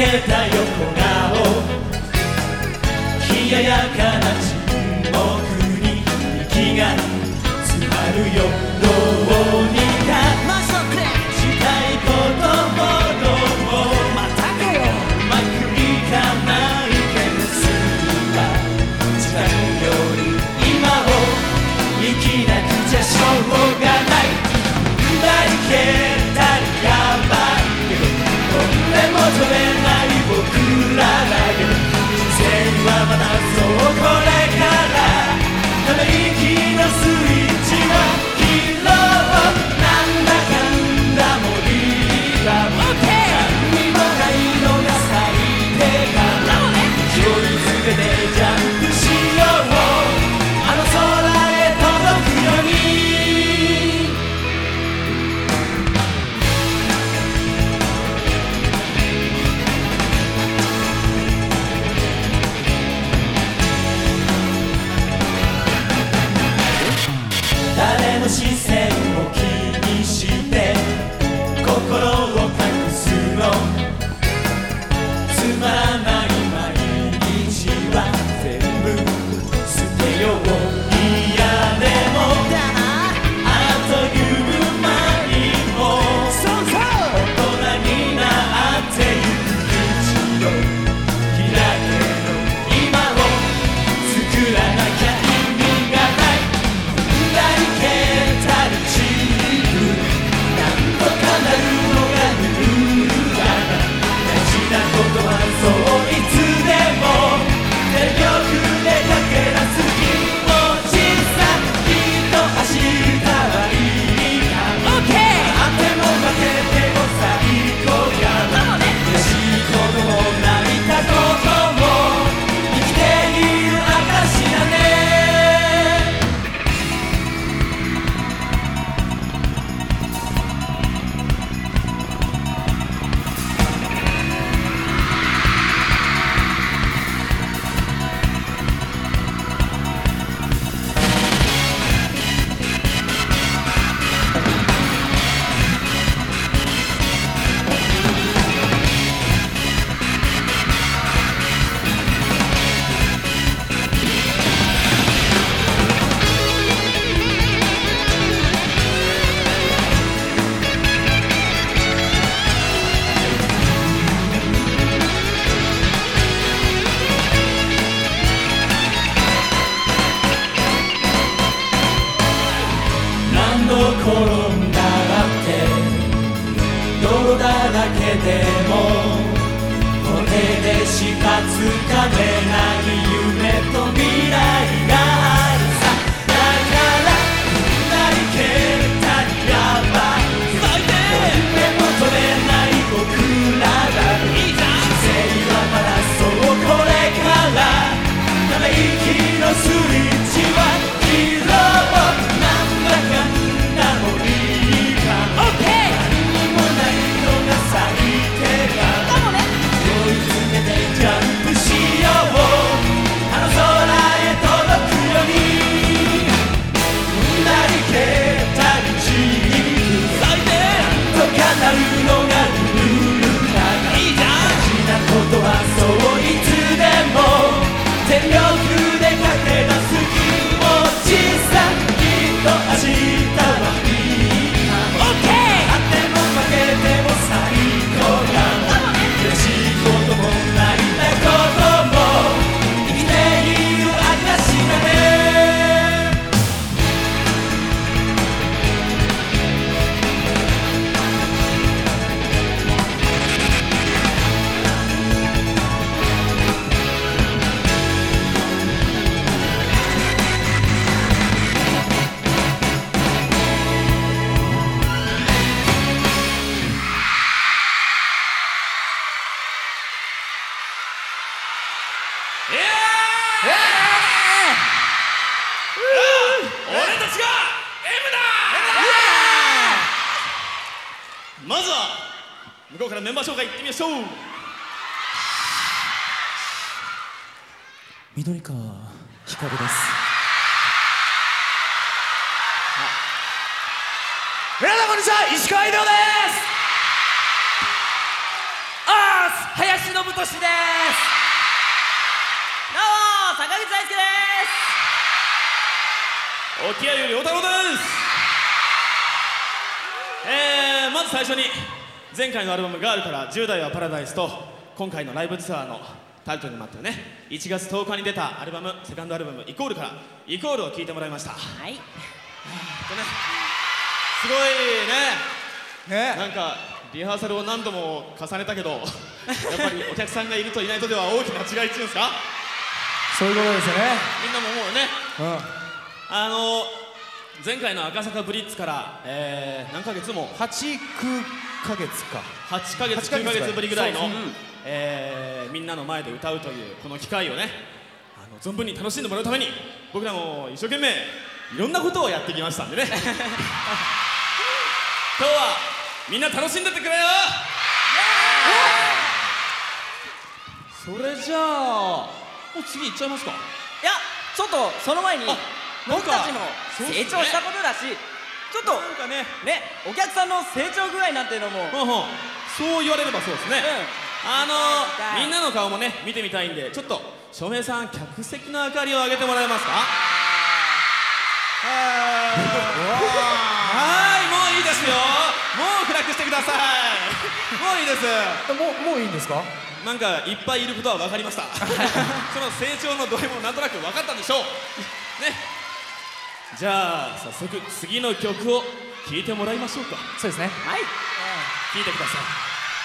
けた横顔。冷ややかな沈黙に息が詰まるようにでしかつかめない。まずは向こうからメンバー紹介いってみましょう。緑川光です。皆さんこんにちは石川秀夫です。あー林信俊です。どうも坂口大輔です。沖合より小太郎です。まず最初に前回のアルバム「ガールから10代はパラダイス」と今回のライブツアーのタイトルにもあったよね。1月10日に出たアルバムセカンドアルバム「イコール」から「イコール」を聴いてもらいました。はい。とね。すごいね。ね。なんかリハーサルを何度も重ねたけど やっぱりお客さんがいるといないとでは大きな違いっていうんですか？そういうことですよね。みんなも思うよね。うん。あの前回の赤坂ブリッツから、えー何ヶ月も？八九ヶ月か。8ヶ月8ヶ9ヶ月ぶりぐらいのそう、えーみんなの前で歌うというこの機会をねあの存分に楽しんでもらうために僕らも一生懸命いろんなことをやってきましたんでね。今日はみんな楽しんでってくれよ！それじゃあもう次行っちゃいますか？いやちょっとその前にあ僕たちもそうっすね成長したことだしちょっとなんかねねお客さんの成長具合なんていうのもほんほんそう言われればそうですね、あのはいみんなの顔もね見てみたいんでちょっと照明さん客席の明かりを上げてもらえますか？はい。もういいですよ。もう暗くしてください。もういいです。もうもういいんですか？なんかいっぱいいることは分かりました。その成長の度合いもなんとなく分かったでしょう。ねじゃあ早速次の曲を聴いてもらいましょうか。そうですね。はい。聴いてください